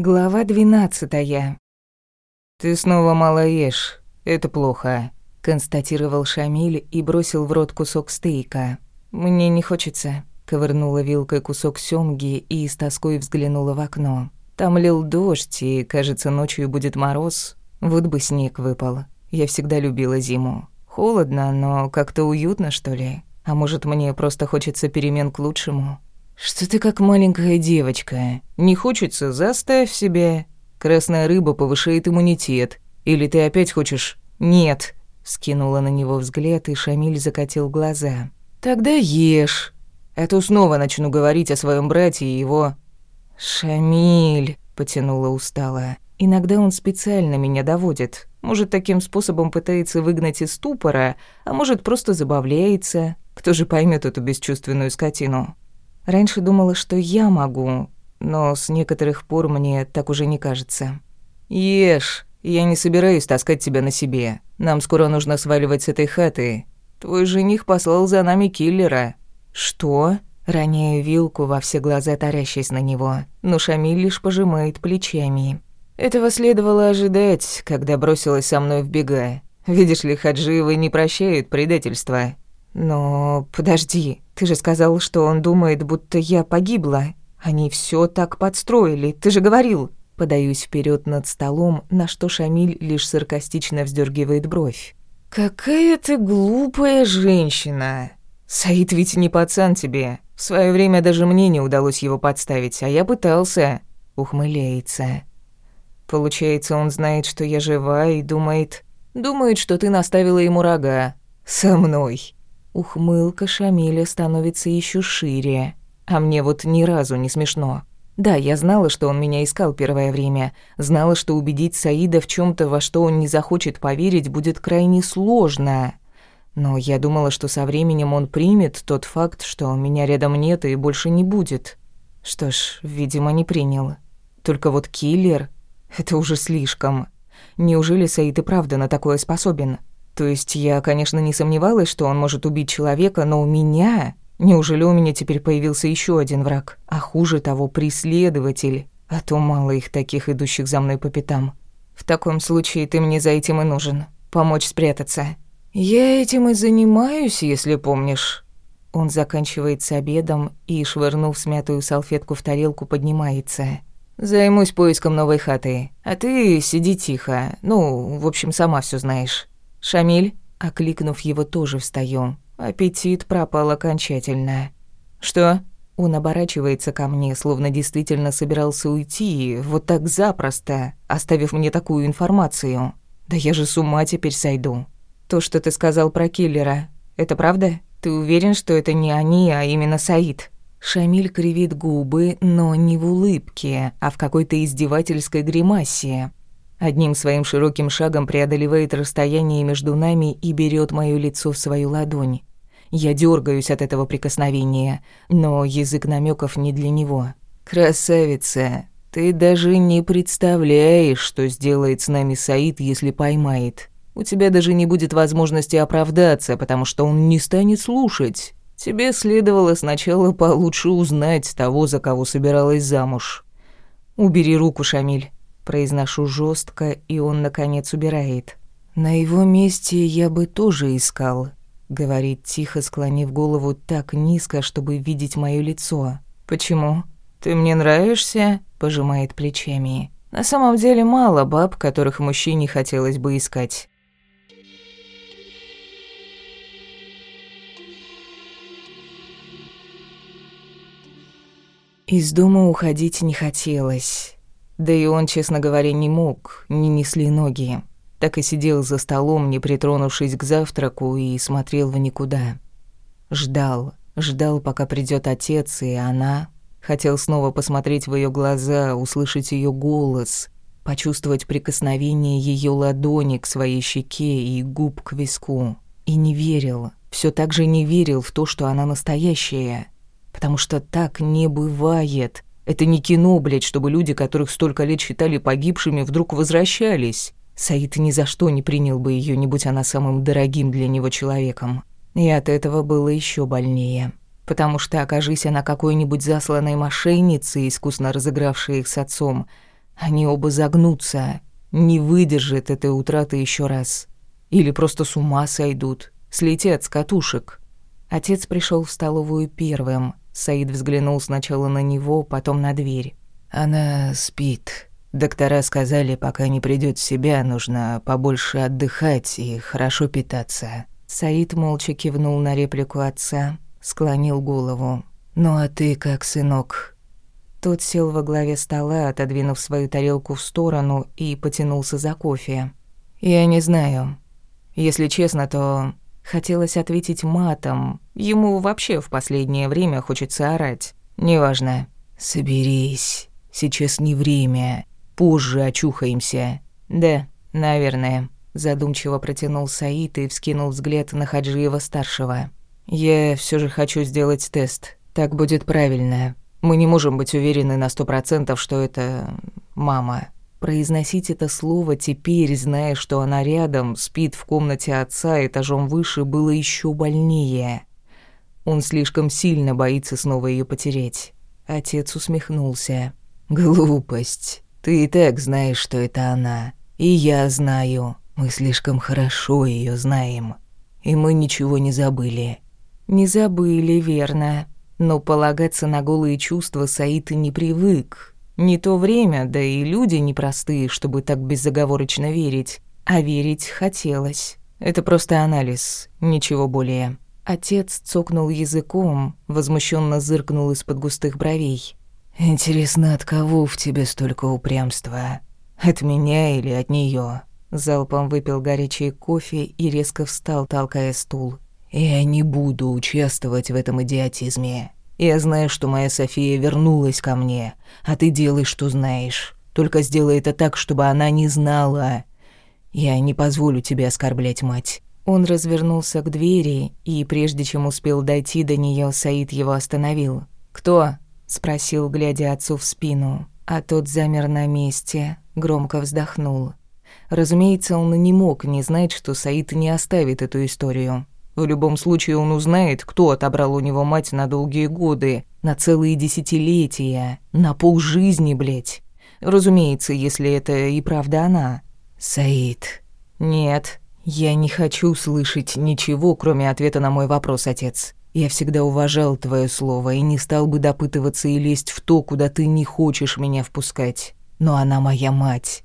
Глава двенадцатая. «Ты снова мало ешь. Это плохо», — констатировал Шамиль и бросил в рот кусок стейка. «Мне не хочется», — ковырнула вилкой кусок сёмги и с тоской взглянула в окно. Там лил дождь, и, кажется, ночью будет мороз. Вот бы снег выпал. Я всегда любила зиму. Холодно, но как-то уютно, что ли. А может, мне просто хочется перемен к лучшему. «Что ты как маленькая девочка? Не хочется, заставь себя. Красная рыба повышает иммунитет. Или ты опять хочешь...» «Нет», — скинула на него взгляд, и Шамиль закатил глаза. «Тогда ешь. А то снова начну говорить о своем брате и его...» «Шамиль», — потянула устало. «Иногда он специально меня доводит. Может, таким способом пытается выгнать из ступора, а может, просто забавляется. Кто же поймет эту бесчувственную скотину?» Раньше думала, что я могу, но с некоторых пор мне так уже не кажется. «Ешь, я не собираюсь таскать тебя на себе. Нам скоро нужно сваливать с этой хаты. Твой жених послал за нами киллера». «Что?» Роняю вилку во все глаза, тарящись на него, но Шамиль лишь пожимает плечами. Этого следовало ожидать, когда бросилась со мной в бега. Видишь ли, Хаджиевы не прощают предательства. Но подожди, ты же сказал, что он думает, будто я погибла. Они все так подстроили, ты же говорил. Подаюсь вперед над столом, на что Шамиль лишь саркастично вздергивает бровь. Какая ты глупая женщина. Саид ведь не пацан тебе. В свое время даже мне не удалось его подставить, а я пытался. Ухмыляется. Получается, он знает, что я жива и думает... Думает, что ты наставила ему рога. Со мной. Ухмылка Шамиля становится еще шире, а мне вот ни разу не смешно. Да, я знала, что он меня искал первое время, знала, что убедить Саида в чем то во что он не захочет поверить, будет крайне сложно. Но я думала, что со временем он примет тот факт, что меня рядом нет и больше не будет. Что ж, видимо, не принял. Только вот киллер — это уже слишком. Неужели Саид и правда на такое способен? То есть я, конечно, не сомневалась, что он может убить человека, но у меня... Неужели у меня теперь появился еще один враг? А хуже того, преследователь. А то мало их таких, идущих за мной по пятам. В таком случае ты мне за этим и нужен. Помочь спрятаться. Я этим и занимаюсь, если помнишь. Он заканчивает с обедом и, швырнув смятую салфетку в тарелку, поднимается. «Займусь поиском новой хаты. А ты сиди тихо. Ну, в общем, сама все знаешь». «Шамиль?» Окликнув его, тоже встаю. Аппетит пропал окончательно. «Что?» Он оборачивается ко мне, словно действительно собирался уйти, вот так запросто, оставив мне такую информацию. Да я же с ума теперь сойду. То, что ты сказал про киллера, это правда? Ты уверен, что это не они, а именно Саид? Шамиль кривит губы, но не в улыбке, а в какой-то издевательской гримасе. Одним своим широким шагом преодолевает расстояние между нами и берет моё лицо в свою ладонь. Я дергаюсь от этого прикосновения, но язык намеков не для него. «Красавица, ты даже не представляешь, что сделает с нами Саид, если поймает. У тебя даже не будет возможности оправдаться, потому что он не станет слушать. Тебе следовало сначала получше узнать того, за кого собиралась замуж. Убери руку, Шамиль. Произношу жестко, и он, наконец, убирает. «На его месте я бы тоже искал», — говорит тихо, склонив голову так низко, чтобы видеть моё лицо. «Почему? Ты мне нравишься?» — пожимает плечами. «На самом деле мало баб, которых мужчине хотелось бы искать». Из дома уходить не хотелось. Да и он, честно говоря, не мог, не несли ноги. Так и сидел за столом, не притронувшись к завтраку, и смотрел в никуда. Ждал, ждал, пока придет отец, и она... Хотел снова посмотреть в ее глаза, услышать ее голос, почувствовать прикосновение ее ладони к своей щеке и губ к виску. И не верил, все так же не верил в то, что она настоящая. Потому что так не бывает. Это не кино, блядь, чтобы люди, которых столько лет считали погибшими, вдруг возвращались. Саид ни за что не принял бы ее, не будь она самым дорогим для него человеком. И от этого было еще больнее. Потому что, окажись она какой-нибудь засланной мошенницей, искусно разыгравшей их с отцом, Они оба загнутся, не выдержат этой утраты еще раз. Или просто с ума сойдут, слетят с катушек. Отец пришел в столовую первым. Саид взглянул сначала на него, потом на дверь. «Она спит. Доктора сказали, пока не придёт в себя, нужно побольше отдыхать и хорошо питаться». Саид молча кивнул на реплику отца, склонил голову. «Ну а ты как, сынок?» Тот сел во главе стола, отодвинув свою тарелку в сторону и потянулся за кофе. «Я не знаю. Если честно, то хотелось ответить матом. Ему вообще в последнее время хочется орать. Неважно. Соберись. Сейчас не время. Позже очухаемся. Да, наверное. Задумчиво протянул Саид и вскинул взгляд на Хаджиева-старшего. «Я все же хочу сделать тест. Так будет правильно. Мы не можем быть уверены на сто процентов, что это... мама». Произносить это слово теперь, зная, что она рядом, спит в комнате отца этажом выше, было еще больнее. Он слишком сильно боится снова ее потерять. Отец усмехнулся. «Глупость. Ты и так знаешь, что это она. И я знаю. Мы слишком хорошо ее знаем. И мы ничего не забыли». «Не забыли, верно. Но полагаться на голые чувства Саид не привык. Не то время, да и люди непростые, чтобы так безоговорочно верить. А верить хотелось. Это просто анализ, ничего более». Отец цокнул языком, возмущенно зыркнул из-под густых бровей. «Интересно, от кого в тебе столько упрямства? От меня или от нее? Залпом выпил горячий кофе и резко встал, толкая стул. «Я не буду участвовать в этом идиотизме. Я знаю, что моя София вернулась ко мне, а ты делай, что знаешь. Только сделай это так, чтобы она не знала. Я не позволю тебе оскорблять мать». Он развернулся к двери, и прежде чем успел дойти до нее, Саид его остановил. «Кто?» — спросил, глядя отцу в спину. А тот замер на месте, громко вздохнул. Разумеется, он не мог не знать, что Саид не оставит эту историю. В любом случае он узнает, кто отобрал у него мать на долгие годы, на целые десятилетия, на полжизни, блядь. Разумеется, если это и правда она. «Саид». «Нет», «Я не хочу слышать ничего, кроме ответа на мой вопрос, отец. Я всегда уважал твое слово и не стал бы допытываться и лезть в то, куда ты не хочешь меня впускать. Но она моя мать.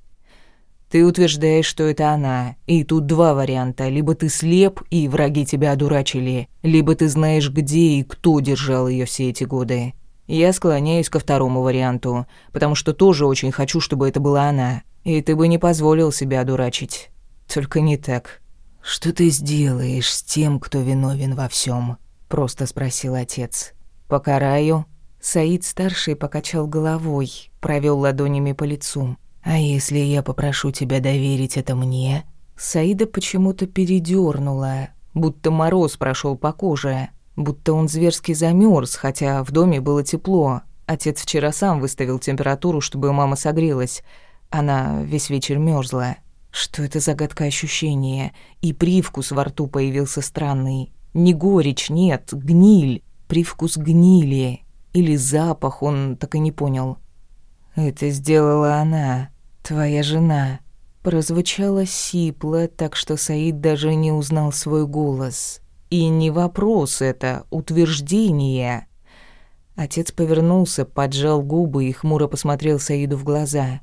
Ты утверждаешь, что это она, и тут два варианта. Либо ты слеп, и враги тебя одурачили, либо ты знаешь, где и кто держал ее все эти годы. Я склоняюсь ко второму варианту, потому что тоже очень хочу, чтобы это была она. И ты бы не позволил себя одурачить. Только не так. Что ты сделаешь с тем, кто виновен во всем? просто спросил отец. Покараю. Саид старший покачал головой, провел ладонями по лицу. А если я попрошу тебя доверить это мне? Саида почему-то передёрнула, будто мороз прошел по коже, будто он зверски замерз, хотя в доме было тепло. Отец вчера сам выставил температуру, чтобы мама согрелась. Она весь вечер мерзла. Что это загадка ощущения? И привкус во рту появился странный. Не горечь, нет, гниль. Привкус гнили. Или запах, он так и не понял. «Это сделала она, твоя жена». Прозвучало сипло, так что Саид даже не узнал свой голос. И не вопрос это, утверждение. Отец повернулся, поджал губы и хмуро посмотрел Саиду в глаза.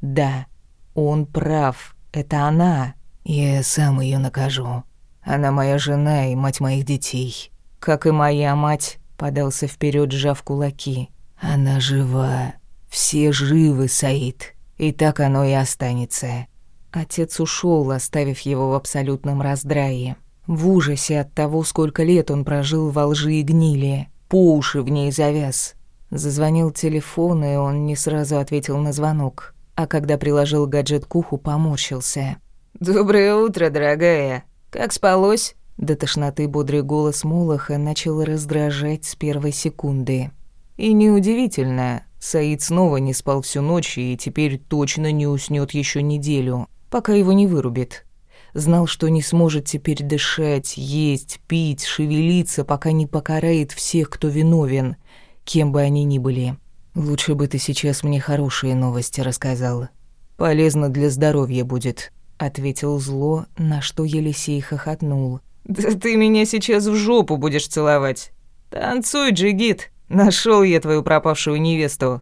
«Да, он прав». Это она. Я сам ее накажу. Она моя жена и мать моих детей. Как и моя мать, подался вперед, сжав кулаки. Она жива. Все живы, Саид. И так оно и останется. Отец ушел, оставив его в абсолютном раздрае. В ужасе от того, сколько лет он прожил во лжи и гнили. По уши в ней завяз. Зазвонил телефон, и он не сразу ответил на звонок а когда приложил гаджет к уху, поморщился. «Доброе утро, дорогая. Как спалось?» До тошноты бодрый голос Молоха начал раздражать с первой секунды. И неудивительно, Саид снова не спал всю ночь и теперь точно не уснёт ещё неделю, пока его не вырубит. Знал, что не сможет теперь дышать, есть, пить, шевелиться, пока не покарает всех, кто виновен, кем бы они ни были. Лучше бы ты сейчас мне хорошие новости рассказал. Полезно для здоровья будет», — ответил зло, на что Елисей хохотнул. «Да ты меня сейчас в жопу будешь целовать. Танцуй, джигит. Нашел я твою пропавшую невесту».